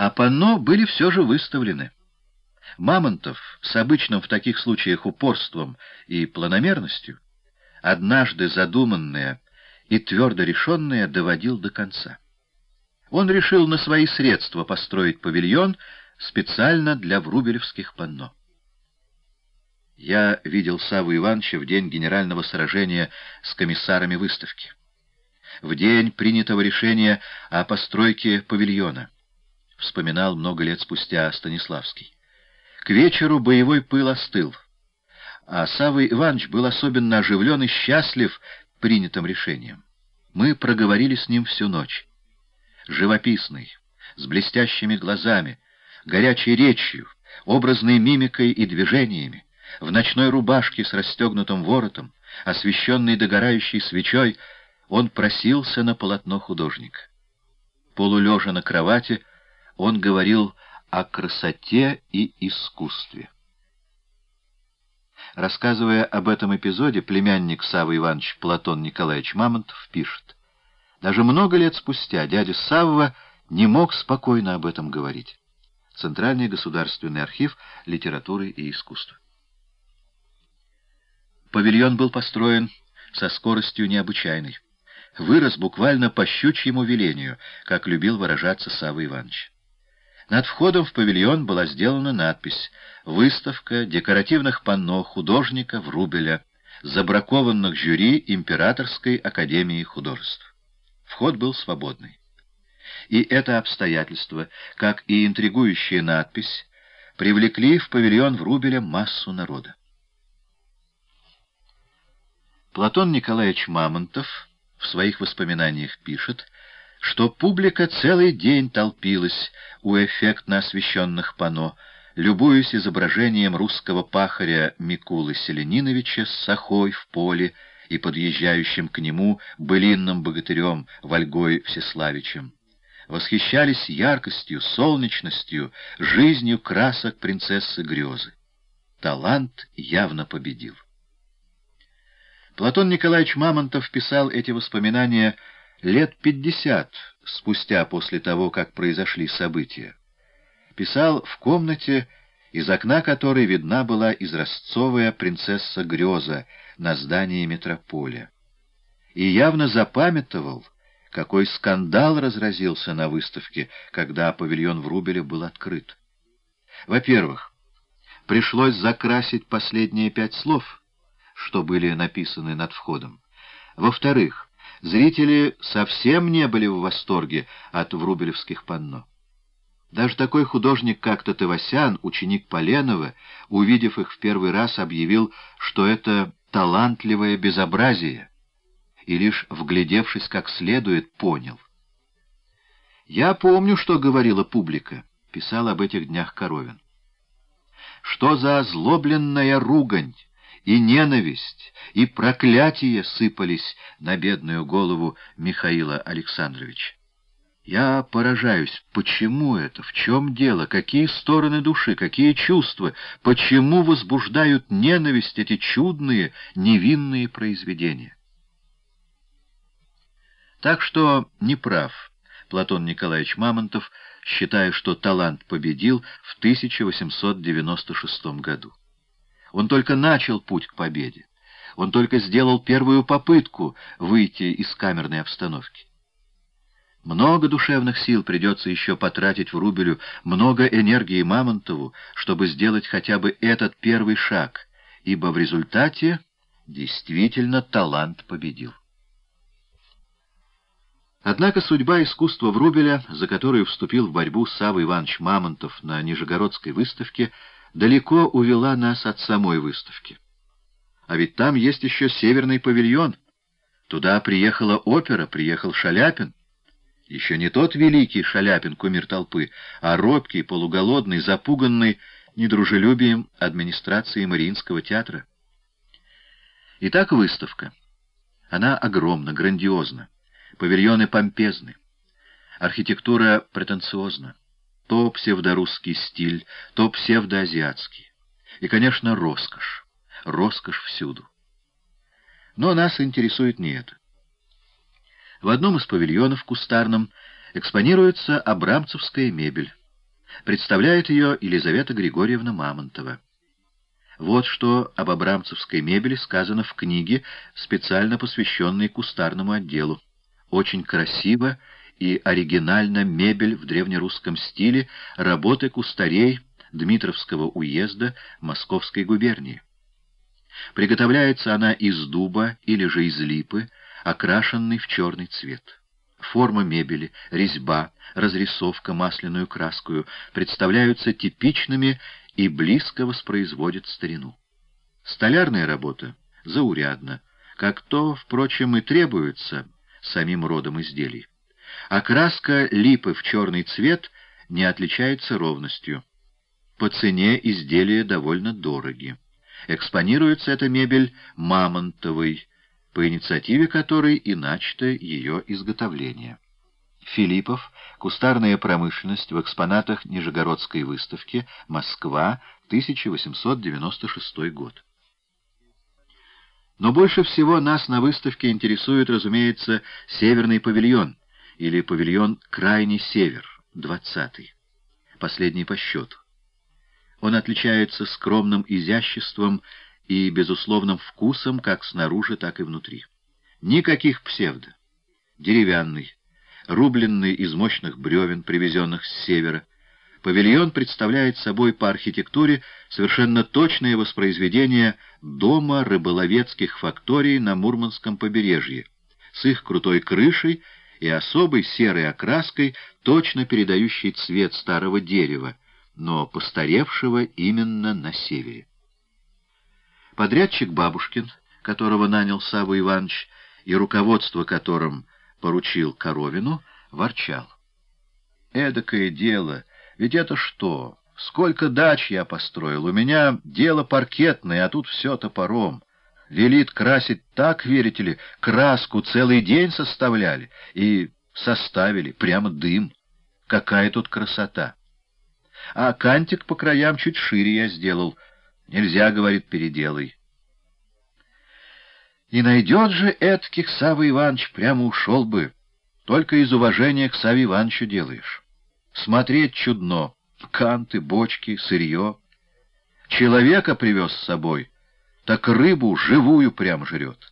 а панно были все же выставлены. Мамонтов с обычным в таких случаях упорством и планомерностью, однажды задуманное и твердо решенное доводил до конца. Он решил на свои средства построить павильон специально для врубелевских панно. Я видел Саву Ивановича в день генерального сражения с комиссарами выставки. В день принятого решения о постройке павильона. Вспоминал много лет спустя Станиславский. К вечеру боевой пыл остыл, а Савва Иванович был особенно оживлен и счастлив принятым решением. Мы проговорили с ним всю ночь. Живописный, с блестящими глазами, горячей речью, образной мимикой и движениями, в ночной рубашке с расстегнутым воротом, освещенный догорающей свечой, он просился на полотно художника. Полулежа на кровати, он говорил о красоте и искусстве. Рассказывая об этом эпизоде, племянник Савва Иванович Платон Николаевич Мамонтов пишет, «Даже много лет спустя дядя Савва не мог спокойно об этом говорить». Центральный государственный архив литературы и искусства. Павильон был построен со скоростью необычайной. Вырос буквально по щучьему велению, как любил выражаться Савва Иванович. Над входом в павильон была сделана надпись «Выставка декоративных панно художника Врубеля, забракованных жюри Императорской академии художеств». Вход был свободный. И это обстоятельство, как и интригующая надпись, привлекли в павильон Врубеля массу народа. Платон Николаевич Мамонтов в своих воспоминаниях пишет, что публика целый день толпилась у эффектно освещенных пано, любуясь изображением русского пахаря Микулы Селениновича с сахой в поле и подъезжающим к нему былинным богатырем Вольгой Всеславичем. Восхищались яркостью, солнечностью, жизнью красок принцессы Грезы. Талант явно победил. Платон Николаевич Мамонтов писал эти воспоминания лет пятьдесят спустя после того, как произошли события. Писал в комнате, из окна которой видна была изразцовая принцесса Греза на здании метрополя. И явно запамятовал, какой скандал разразился на выставке, когда павильон в Рубеле был открыт. Во-первых, пришлось закрасить последние пять слов — что были написаны над входом. Во-вторых, зрители совсем не были в восторге от врубелевских панно. Даже такой художник, как Татывасян, ученик Поленова, увидев их в первый раз, объявил, что это талантливое безобразие, и лишь вглядевшись как следует, понял. «Я помню, что говорила публика», — писал об этих днях Коровин. «Что за озлобленная ругань!» И ненависть, и проклятие сыпались на бедную голову Михаила Александровича. Я поражаюсь, почему это, в чем дело, какие стороны души, какие чувства, почему возбуждают ненависть эти чудные, невинные произведения. Так что не прав Платон Николаевич Мамонтов, считая, что талант победил в 1896 году. Он только начал путь к победе. Он только сделал первую попытку выйти из камерной обстановки. Много душевных сил придется еще потратить в Рубелю, много энергии Мамонтову, чтобы сделать хотя бы этот первый шаг, ибо в результате действительно талант победил. Однако судьба искусства Врубеля, за которую вступил в борьбу Савва Иванович Мамонтов на Нижегородской выставке, далеко увела нас от самой выставки. А ведь там есть еще северный павильон. Туда приехала опера, приехал Шаляпин. Еще не тот великий Шаляпин, кумир толпы, а робкий, полуголодный, запуганный недружелюбием администрации Мариинского театра. Итак, выставка. Она огромна, грандиозна. Павильоны помпезны. Архитектура претенциозна то псевдорусский стиль, то псевдоазиатский. И, конечно, роскошь. Роскошь всюду. Но нас интересует не это. В одном из павильонов кустарном экспонируется абрамцевская мебель. Представляет ее Елизавета Григорьевна Мамонтова. Вот что об абрамцевской мебели сказано в книге, специально посвященной кустарному отделу. Очень красиво и оригинально мебель в древнерусском стиле работы кустарей Дмитровского уезда Московской губернии. Приготовляется она из дуба или же из липы, окрашенной в черный цвет. Форма мебели, резьба, разрисовка масляную краскую представляются типичными и близко воспроизводят старину. Столярная работа заурядна, как то, впрочем, и требуется самим родом изделий. Окраска липы в черный цвет не отличается ровностью. По цене изделия довольно дороги. Экспонируется эта мебель мамонтовой, по инициативе которой и начато ее изготовление. Филиппов. Кустарная промышленность в экспонатах Нижегородской выставки. Москва. 1896 год. Но больше всего нас на выставке интересует, разумеется, северный павильон, или павильон «Крайний север», 20-й, последний по счету. Он отличается скромным изяществом и безусловным вкусом как снаружи, так и внутри. Никаких псевдо. Деревянный, рубленный из мощных бревен, привезенных с севера. Павильон представляет собой по архитектуре совершенно точное воспроизведение дома рыболовецких факторий на Мурманском побережье, с их крутой крышей и особой серой окраской, точно передающей цвет старого дерева, но постаревшего именно на севере. Подрядчик Бабушкин, которого нанял Савва Иванович, и руководство которым поручил Коровину, ворчал. «Эдакое дело, ведь это что? Сколько дач я построил, у меня дело паркетное, а тут все топором. Велит красить так, верите ли, краску целый день составляли и составили, прямо дым. Какая тут красота!» А кантик по краям чуть шире я сделал. Нельзя, говорит, переделай. И найдет же этких Савва Иванович, прямо ушел бы. Только из уважения к Саве Ивановичу делаешь. Смотреть чудно. Канты, бочки, сырье. Человека привез с собой, так рыбу живую прям жрет.